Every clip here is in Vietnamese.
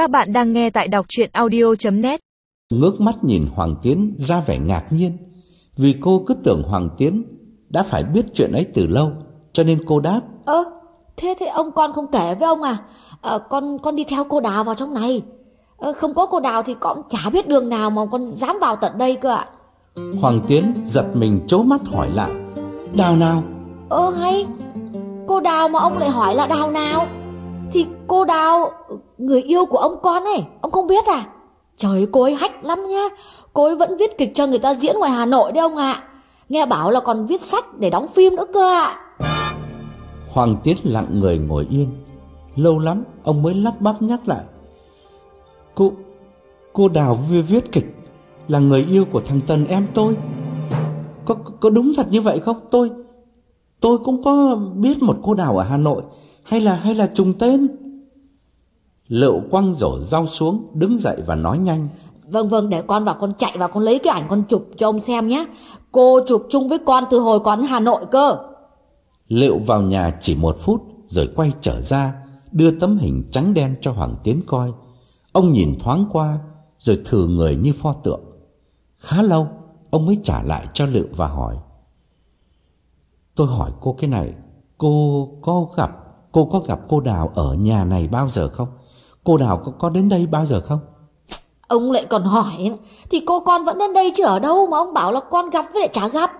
Các bạn đang nghe tại đọc chuyện audio.net Ngước mắt nhìn Hoàng Tiến ra vẻ ngạc nhiên Vì cô cứ tưởng Hoàng Tiến đã phải biết chuyện ấy từ lâu Cho nên cô đáp Ơ, thế thế ông con không kể với ông à? Ờ, con con đi theo cô Đào vào trong này. Ờ, không có cô Đào thì con chả biết đường nào mà con dám vào tận đây cơ ạ. Hoàng Tiến giật mình chố mắt hỏi lại Đào nào? Ơ hay, cô Đào mà ông lại hỏi là Đào nào? Thì cô Đào, người yêu của ông con ấy, ông không biết à? Trời ơi, cô ấy hách lắm nha. Cô ấy vẫn viết kịch cho người ta diễn ngoài Hà Nội đấy ông ạ. Nghe bảo là còn viết sách để đóng phim nữa cơ ạ. Hoàng Tiến lặng người ngồi yên Lâu lắm ông mới lắp bắp nhắc lại Cô Cô Đào vừa viết kịch Là người yêu của thằng Tần em tôi Có, có đúng thật như vậy không Tôi Tôi cũng có biết một cô Đào ở Hà Nội hay là hay là trùng tên? Lựu quăng rổ rau xuống Đứng dậy và nói nhanh. Vâng vâng để con vào con chạy vào con lấy cái ảnh con chụp cho ông xem nhé. Cô chụp chung với con từ hồi con Hà Nội cơ. Liệu vào nhà chỉ một phút Rồi quay trở ra Đưa tấm hình trắng đen cho Hoàng Tiến coi. Ông nhìn thoáng qua Rồi thử người như pho tượng. Khá lâu Ông mới trả lại cho Liệu và hỏi. Tôi hỏi cô cái này Cô có gặp Cô có gặp cô Đào ở nhà này bao giờ không? Cô Đào có, có đến đây bao giờ không? Ông lại còn hỏi Thì cô con vẫn đến đây chứ ở đâu mà ông bảo là con gặp với lại chả gặp.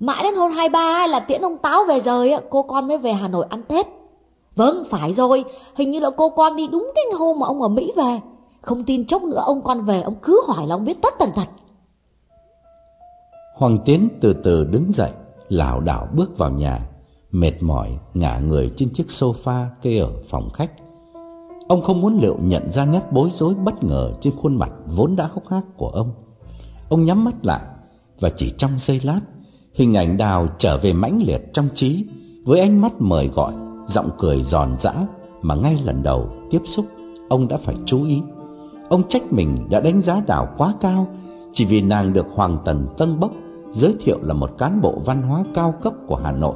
Mãi đến hôm 23 là tiễn ông Táo về rời Cô con mới về Hà Nội ăn Tết. Vâng phải rồi Hình như là cô con đi đúng cái hôm mà ông ở Mỹ về. Không tin chốc nữa ông con về Ông cứ hỏi là ông biết tất tần tật. Hoàng Tiến từ từ đứng dậy lảo đảo bước vào nhà Mệt mỏi ngả người trên chiếc sofa kê ở phòng khách. Ông không muốn liệu nhận ra nét bối rối bất ngờ trên khuôn mặt vốn đã hốc hác của ông. Ông nhắm mắt lại Và chỉ trong giây lát, Hình ảnh đào trở về mãnh liệt trong trí Với ánh mắt mời gọi, Giọng cười giòn giã Mà ngay lần đầu tiếp xúc, Ông đã phải chú ý. Ông trách mình đã đánh giá đào quá cao Chỉ vì nàng được Hoàng Tần Tân Bốc Giới thiệu là một cán bộ văn hóa cao cấp của Hà Nội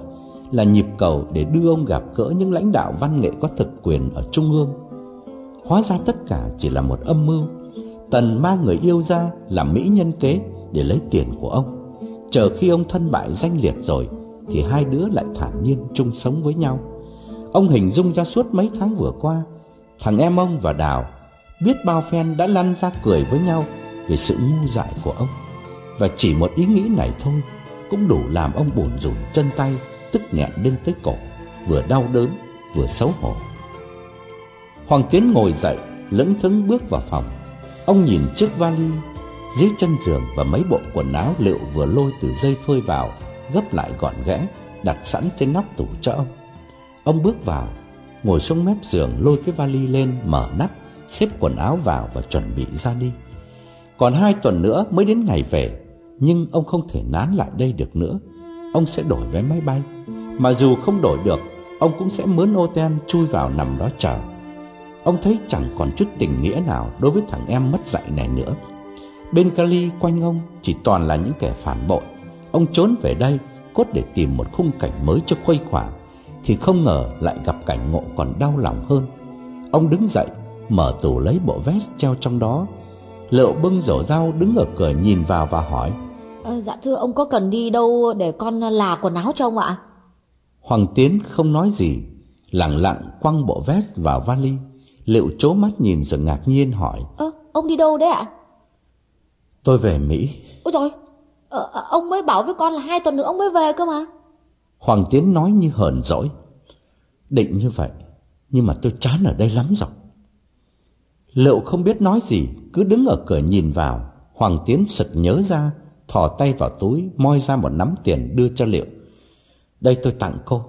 là nhịp cầu để đưa ông gặp gỡ những lãnh đạo văn nghệ có thực quyền ở Trung ương. Hóa ra tất cả chỉ là một âm mưu. Tần mang người yêu ra làm mỹ nhân kế để lấy tiền của ông. Chờ khi ông thân bại danh liệt rồi, Thì hai đứa lại thản nhiên chung sống với nhau. Ông hình dung ra suốt mấy tháng vừa qua, Thằng em ông và Đào Biết bao phen đã lăn ra cười với nhau Về sự ngu dại của ông. Và chỉ một ý nghĩ này thôi Cũng đủ làm ông buồn rùn chân tay Tức nghẹn lên tới cổ Vừa đau đớn, vừa xấu hổ. Hoàng Tiến ngồi dậy, Lững thững bước vào phòng. Ông nhìn chiếc vali, Dưới chân giường và mấy bộ quần áo liệu vừa lôi từ dây phơi vào, Gấp lại gọn ghẽ Đặt sẵn trên nóc tủ cho ông. Ông bước vào, Ngồi xuống mép giường lôi cái vali lên, Mở nắp, Xếp quần áo vào và chuẩn bị ra đi. Còn hai tuần nữa mới đến ngày về, Nhưng ông không thể nán lại đây được nữa. Ông sẽ đổi vé máy bay. Mà dù không đổi được Ông cũng sẽ mướn ô ten chui vào nằm đó chờ. Ông thấy chẳng còn chút tình nghĩa nào Đối với thằng em mất dạy này nữa. Bên Cali quanh ông Chỉ toàn là những kẻ phản bội. Ông trốn về đây Cốt để tìm một khung cảnh mới cho khuây khỏa Thì không ngờ lại gặp cảnh ngộ còn đau lòng hơn. Ông đứng dậy Mở tủ lấy bộ vest treo trong đó. Liệu bưng rổ rau đứng ở cửa nhìn vào và hỏi à, Dạ thưa ông có cần đi đâu để con là quần áo cho ông ạ? Hoàng Tiến không nói gì Lặng lặng quăng bộ vest vào vali Liệu chố mắt nhìn rồi ngạc nhiên hỏi. Ơ ông đi đâu đấy ạ? Tôi về Mỹ. Ôi rồi ờ, Ông mới bảo với con là hai tuần nữa ông mới về cơ mà. Hoàng Tiến nói như hờn dỗi. Định như vậy Nhưng mà tôi chán ở đây lắm rồi. Liệu không biết nói gì Cứ đứng ở cửa nhìn vào. Hoàng Tiến sực nhớ ra Thò tay vào túi Moi ra một nắm tiền đưa cho Liệu Đây tôi tặng cô.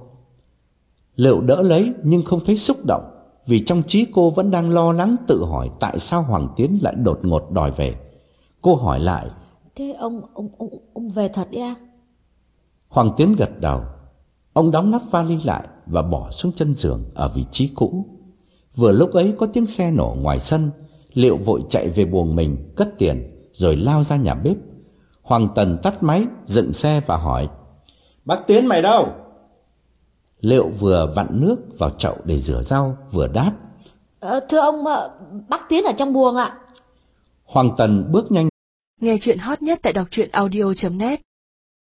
Liệu đỡ lấy nhưng không thấy xúc động Vì trong trí cô vẫn đang lo lắng tự hỏi Tại sao Hoàng Tiến lại đột ngột đòi về. Cô hỏi lại Thế ông ông ông, ông về thật đi à? Hoàng Tiến gật đầu. Ông đóng nắp vali lại Và bỏ xuống chân giường ở vị trí cũ. Vừa lúc ấy có tiếng xe nổ ngoài sân Liệu vội chạy về buồng mình Cất tiền rồi lao ra nhà bếp. Hoàng Tần tắt máy Dựng xe và hỏi Bác Tiến mày đâu? Liệu vừa vặn nước vào chậu để rửa rau Vừa đáp. Ờ, thưa ông, ờ, bác Tiến ở trong buồng ạ. Hoàng Tần bước nhanh Nghe chuyện hot nhất tại đọc truyện audio.net